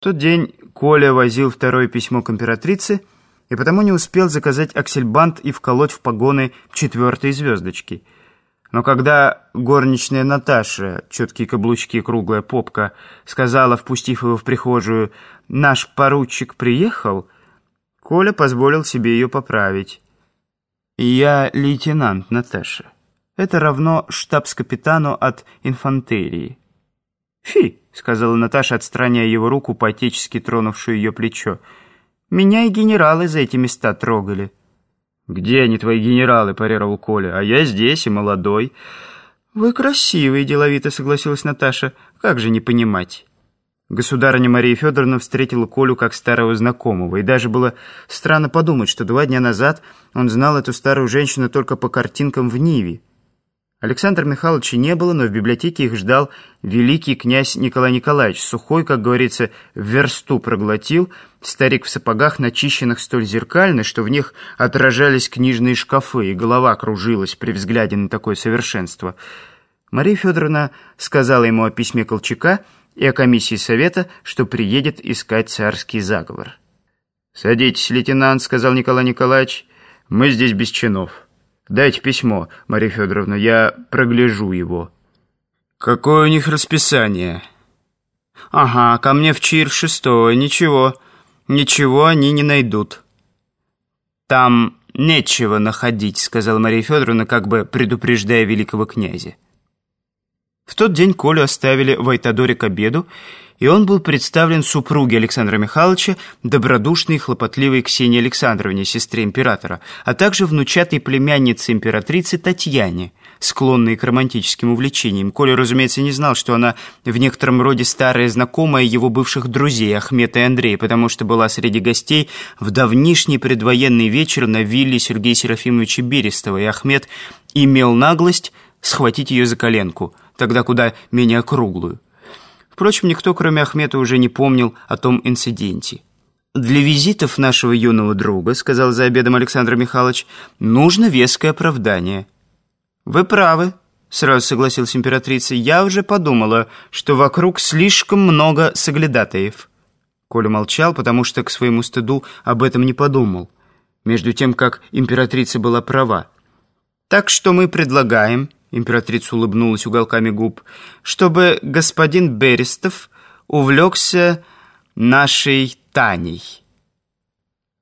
В тот день Коля возил второе письмо к императрице и потому не успел заказать аксельбант и вколоть в погоны четвертой звездочки. Но когда горничная Наташа, четкие каблучки, круглая попка, сказала, впустив его в прихожую, «Наш поручик приехал», Коля позволил себе ее поправить. «Я лейтенант Наташа. Это равно штабс-капитану от инфантерии». «Фи!» — сказала Наташа, отстраняя его руку, по-отечески тронувшую ее плечо. «Меня и генералы за эти места трогали». «Где они, твои генералы?» — парировал Коля. «А я здесь и молодой». «Вы красивый», — деловито согласилась Наташа. «Как же не понимать?» Государыня Мария Федоровна встретила Колю как старого знакомого, и даже было странно подумать, что два дня назад он знал эту старую женщину только по картинкам в Ниве. Александра Михайловича не было, но в библиотеке их ждал великий князь Николай Николаевич. Сухой, как говорится, в версту проглотил, старик в сапогах, начищенных столь зеркально, что в них отражались книжные шкафы, и голова кружилась при взгляде на такое совершенство. Мария Федоровна сказала ему о письме Колчака и о комиссии совета, что приедет искать царский заговор. «Садитесь, лейтенант», — сказал Николай Николаевич, — «мы здесь без чинов». Дайте письмо, Мария Федоровна, я прогляжу его». «Какое у них расписание?» «Ага, ко мне в Чир шестое, ничего, ничего они не найдут». «Там нечего находить», — сказала Мария Федоровна, как бы предупреждая великого князя. Тот день Колю оставили в Айтадоре к обеду, и он был представлен супруге Александра Михайловича, добродушной и хлопотливой Ксении Александровне, сестре императора, а также внучатой племяннице императрицы Татьяне, склонной к романтическим увлечениям. Коля, разумеется, не знал, что она в некотором роде старая знакомая его бывших друзей, Ахмета и Андрея, потому что была среди гостей в давнишний предвоенный вечер на вилле Сергея Серафимовича Берестова, и Ахмед имел наглость схватить ее за коленку, тогда куда менее круглую. Впрочем, никто, кроме Ахмета, уже не помнил о том инциденте. «Для визитов нашего юного друга, — сказал за обедом Александр Михайлович, — нужно веское оправдание». «Вы правы», — сразу согласилась императрица. «Я уже подумала, что вокруг слишком много соглядатаев». Коля молчал, потому что к своему стыду об этом не подумал. Между тем, как императрица была права. «Так что мы предлагаем...» Императрица улыбнулась уголками губ. «Чтобы господин Берестов увлекся нашей Таней».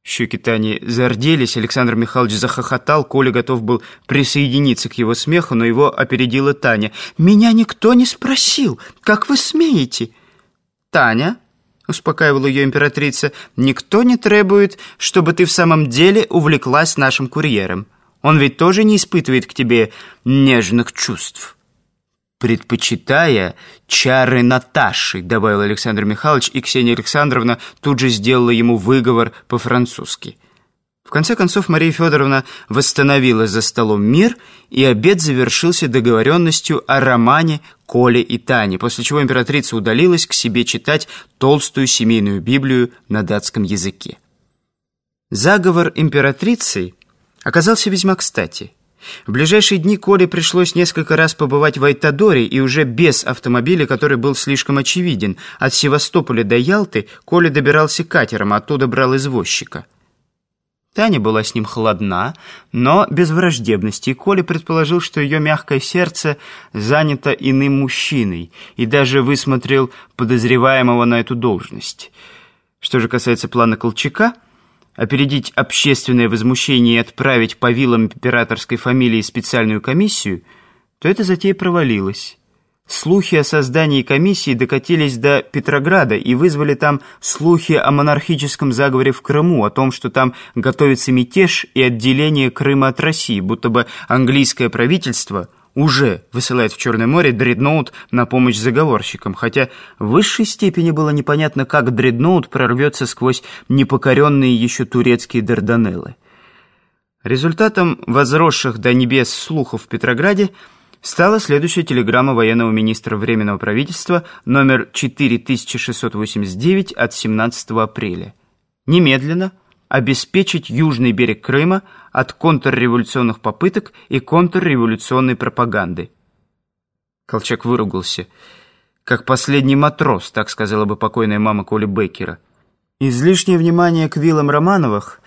Щеки Тани зарделись, Александр Михайлович захохотал, Коля готов был присоединиться к его смеху, но его опередила Таня. «Меня никто не спросил, как вы смеете?» «Таня», — успокаивала ее императрица, «никто не требует, чтобы ты в самом деле увлеклась нашим курьером». Он ведь тоже не испытывает к тебе нежных чувств. «Предпочитая чары Наташи», — добавил Александр Михайлович, и Ксения Александровна тут же сделала ему выговор по-французски. В конце концов, Мария Федоровна восстановила за столом мир, и обед завершился договоренностью о романе Коле и Тане, после чего императрица удалилась к себе читать толстую семейную Библию на датском языке. Заговор императрицы оказался весьма кстати. В ближайшие дни Коле пришлось несколько раз побывать в Айтадоре и уже без автомобиля, который был слишком очевиден. От Севастополя до Ялты Коля добирался катером, а оттуда брал извозчика. Таня была с ним холодна, но без враждебности, и Коля предположил, что ее мягкое сердце занято иным мужчиной, и даже высмотрел подозреваемого на эту должность. Что же касается плана Колчака – опередить общественное возмущение и отправить по вилам императорской фамилии специальную комиссию, то эта затея провалилась. Слухи о создании комиссии докатились до Петрограда и вызвали там слухи о монархическом заговоре в Крыму, о том, что там готовится мятеж и отделение Крыма от России, будто бы английское правительство – уже высылает в Черное море дредноут на помощь заговорщикам, хотя в высшей степени было непонятно, как дредноут прорвется сквозь непокоренные еще турецкие Дарданеллы. Результатом возросших до небес слухов в Петрограде стала следующая телеграмма военного министра Временного правительства номер 4689 от 17 апреля. Немедленно обеспечить южный берег Крыма от контрреволюционных попыток и контрреволюционной пропаганды. Колчак выругался. как последний матрос, так сказала бы покойная мама Коли Беккера. Излишнее внимание к виллам Романовых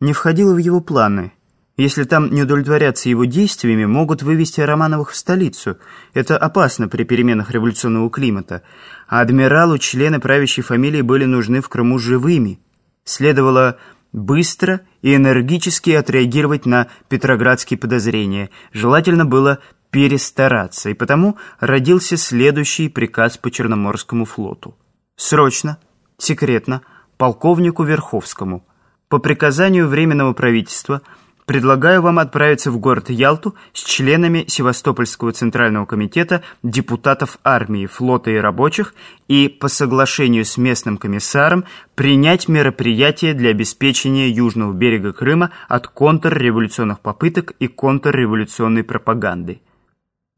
не входило в его планы. Если там не удовлетворятся его действиями, могут вывести Романовых в столицу. Это опасно при переменах революционного климата. А адмиралу члены правящей фамилии были нужны в Крыму живыми. Следовало быстро и энергически отреагировать на петроградские подозрения. Желательно было перестараться, и потому родился следующий приказ по Черноморскому флоту. Срочно, секретно, полковнику Верховскому, по приказанию Временного правительства – Предлагаю вам отправиться в город Ялту с членами Севастопольского Центрального комитета, депутатов армии, флота и рабочих и, по соглашению с местным комиссаром, принять мероприятия для обеспечения южного берега Крыма от контрреволюционных попыток и контрреволюционной пропаганды.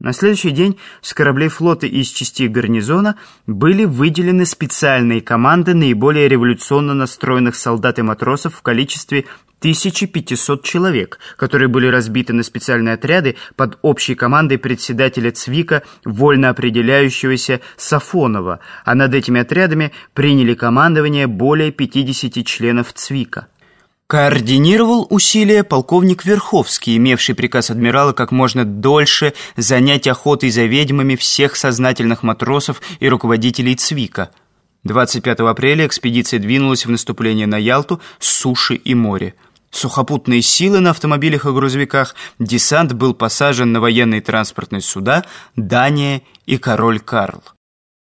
На следующий день с кораблей флота и из частей гарнизона были выделены специальные команды наиболее революционно настроенных солдат и матросов в количестве 1500 человек, которые были разбиты на специальные отряды под общей командой председателя ЦВИКа, вольно определяющегося Сафонова, а над этими отрядами приняли командование более 50 членов ЦВИКа. Координировал усилия полковник Верховский, имевший приказ адмирала как можно дольше занять охотой за ведьмами всех сознательных матросов и руководителей ЦВИКа. 25 апреля экспедиция двинулась в наступление на Ялту с суши и моря сухопутные силы на автомобилях и грузовиках, десант был посажен на военные транспортные суда «Дания» и «Король Карл».